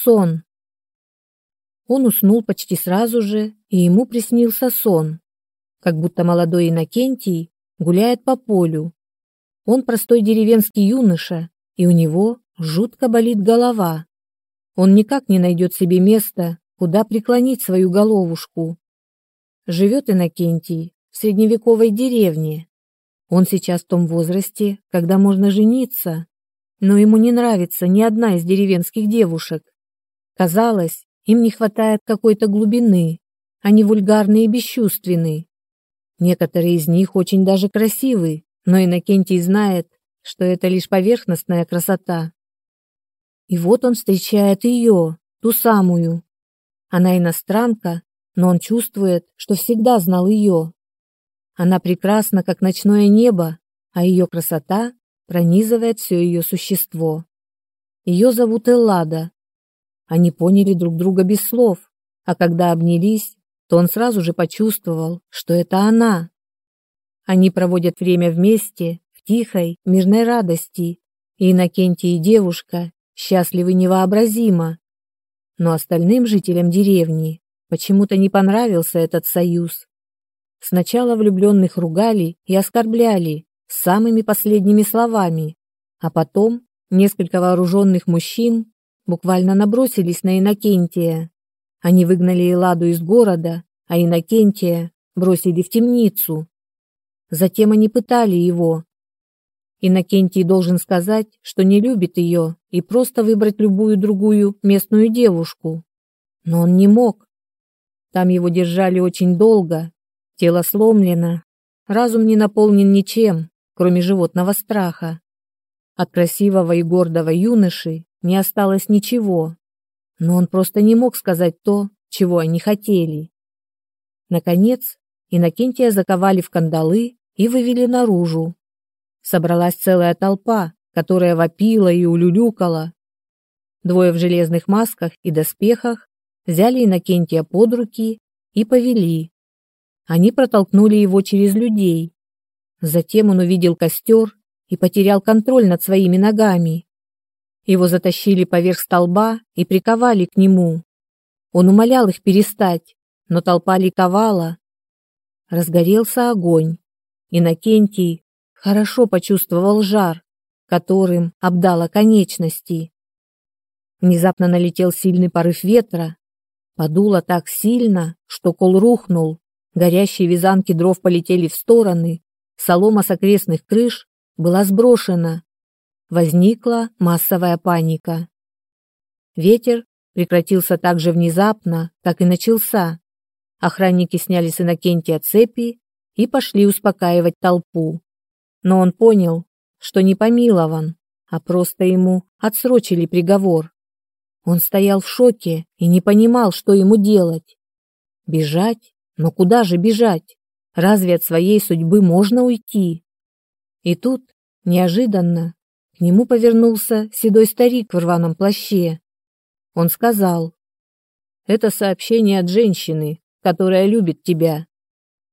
Сон. Он уснул почти сразу же, и ему приснился сон, как будто молодой Иннокентий гуляет по полю. Он простой деревенский юноша, и у него жутко болит голова. Он никак не найдет себе места, куда преклонить свою головушку. Живет Иннокентий в средневековой деревне. Он сейчас в том возрасте, когда можно жениться, но ему не нравится ни одна из деревенских девушек. Казалось, им не хватает какой-то глубины, они вульгарны и бесчувственны. Некоторые из них очень даже красивы, но Иннокентий знает, что это лишь поверхностная красота. И вот он встречает ее, ту самую. Она иностранка, но он чувствует, что всегда знал ее. Она прекрасна, как ночное небо, а ее красота пронизывает все ее существо. Ее зовут Эллада, они поняли друг друга без слов, а когда обнялись, то он сразу же почувствовал, что это она. Они проводят время вместе, в тихой, мирной радости, и Иннокентий и девушка счастливы невообразимо. Но остальным жителям деревни почему-то не понравился этот союз. Сначала влюбленных ругали и оскорбляли самыми последними словами, а потом несколько вооруженных мужчин буквально набросились на Иннокентия. Они выгнали Эладу из города, а Иннокентия бросили в темницу. Затем они пытали его. Иннокентий должен сказать, что не любит ее и просто выбрать любую другую местную девушку. Но он не мог. Там его держали очень долго, тело сломлено, разум не наполнен ничем, кроме животного страха. От красивого и гордого юноши не осталось ничего, но он просто не мог сказать то, чего они хотели. Наконец, Иннокентия заковали в кандалы и вывели наружу. Собралась целая толпа, которая вопила и улюлюкала. Двое в железных масках и доспехах взяли Иннокентия под руки и повели. Они протолкнули его через людей. Затем он увидел костер и потерял контроль над своими ногами. Его затащили поверх столба и приковали к нему. Он умолял их перестать, но толпа ликовала. Разгорелся огонь. Иннокентий хорошо почувствовал жар, которым обдало конечности. Внезапно налетел сильный порыв ветра. Подуло так сильно, что кол рухнул. Горящие вязанки дров полетели в стороны. Солома с окрестных крыш была сброшена, возникла массовая паника. Ветер прекратился так же внезапно, как и начался. Охранники сняли с Иннокентия цепи и пошли успокаивать толпу. Но он понял, что не помилован, а просто ему отсрочили приговор. Он стоял в шоке и не понимал, что ему делать. Бежать? Но куда же бежать? Разве от своей судьбы можно уйти? И тут, неожиданно, к нему повернулся седой старик в рваном плаще. Он сказал, «Это сообщение от женщины, которая любит тебя»,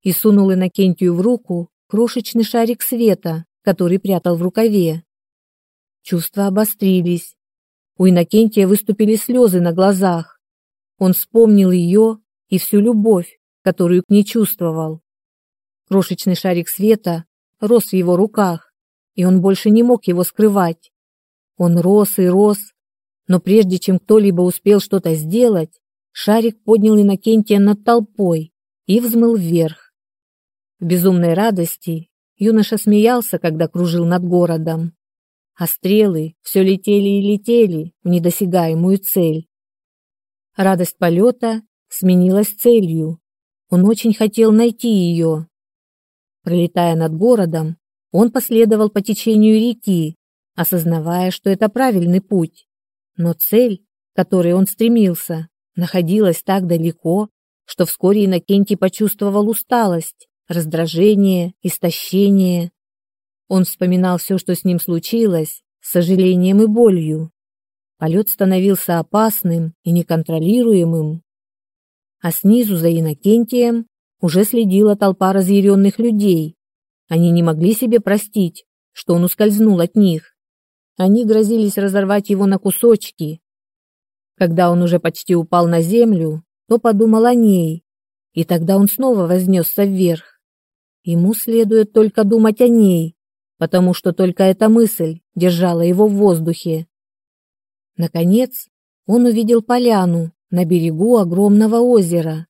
и сунул Иннокентию в руку крошечный шарик света, который прятал в рукаве. Чувства обострились. У Иннокентия выступили слезы на глазах. Он вспомнил ее и всю любовь, которую к ней чувствовал. Крошечный шарик света рос в его руках, и он больше не мог его скрывать. Он рос и рос, но прежде чем кто-либо успел что-то сделать, шарик поднял Иннокентия над толпой и взмыл вверх. В безумной радости юноша смеялся, когда кружил над городом, а стрелы все летели и летели в недосягаемую цель. Радость полета сменилась целью. Он очень хотел найти ее. Пролетая над городом, он последовал по течению реки, осознавая, что это правильный путь. Но цель, к которой он стремился, находилась так далеко, что вскоре Иннокентий почувствовал усталость, раздражение, истощение. Он вспоминал все, что с ним случилось, с сожалением и болью. Полет становился опасным и неконтролируемым. А снизу за Иннокентием уже следила толпа разъяренных людей, они не могли себе простить, что он ускользнул от них. Они грозились разорвать его на кусочки. Когда он уже почти упал на землю, то подумал о ней, и тогда он снова вознесся вверх. Ему следует только думать о ней, потому что только эта мысль держала его в воздухе. Наконец, он увидел поляну на берегу огромного озера.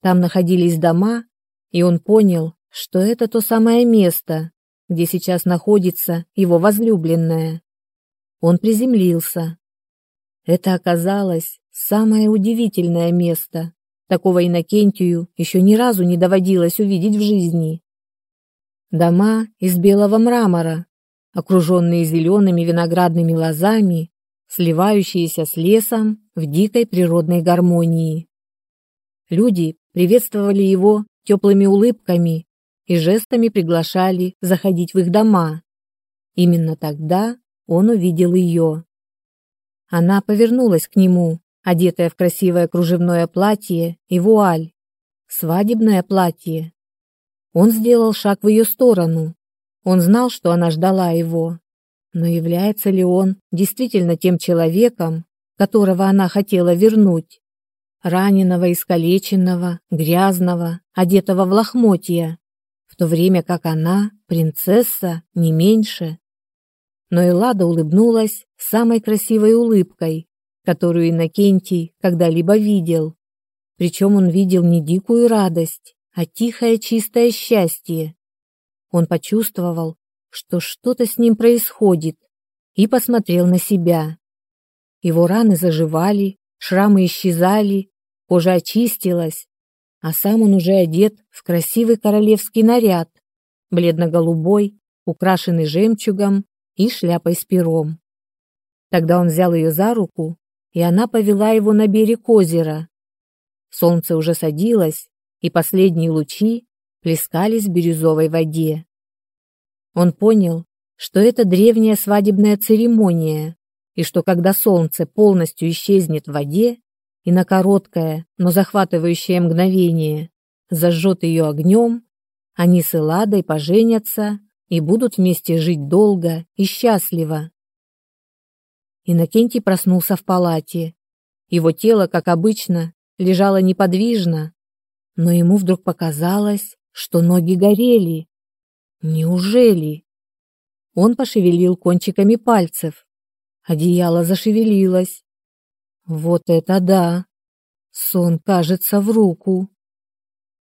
Там находились дома, и он понял, что это то самое место, где сейчас находится его возлюбленная. Он приземлился. Это оказалось самое удивительное место. Такого Иннокентию еще ни разу не доводилось увидеть в жизни. Дома из белого мрамора, окруженные зелеными виноградными лозами, сливающиеся с лесом в дикой природной гармонии. Люди приветствовали его теплыми улыбками и жестами приглашали заходить в их дома. Именно тогда он увидел ее. Она повернулась к нему, одетая в красивое кружевное платье и вуаль, свадебное платье. Он сделал шаг в ее сторону. Он знал, что она ждала его. Но является ли он действительно тем человеком, которого она хотела вернуть? Раненого, искалеченного, грязного, одетого в лохмотья, в то время как она, принцесса, не меньше. Но Эллада улыбнулась самой красивой улыбкой, которую Иннокентий когда-либо видел. Причем он видел не дикую радость, а тихое чистое счастье. Он почувствовал, что что-то с ним происходит, и посмотрел на себя. Его раны заживали, шрамы исчезали, кожа очистилась, а сам он уже одет в красивый королевский наряд, бледно-голубой, украшенный жемчугом и шляпой с пером. Тогда он взял ее за руку и она повела его на берег озера. Солнце уже садилось, и последние лучи плескались в бирюзовой воде. Он понял, что это древняя свадебная церемония, и что когда солнце полностью исчезнет в воде и на короткое, но захватывающее мгновение зажжет ее огнем, они с Эладой поженятся и будут вместе жить долго и счастливо. Иннокентий проснулся в палате. Его тело, как обычно, лежало неподвижно, но ему вдруг показалось, что ноги горели. Неужели? Он пошевелил кончиками пальцев. Одеяло зашевелилось. Вот это да! Сон кажется в руку.